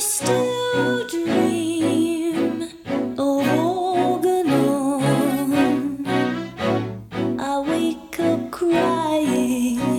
still dream of on. I wake up crying.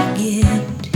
forget.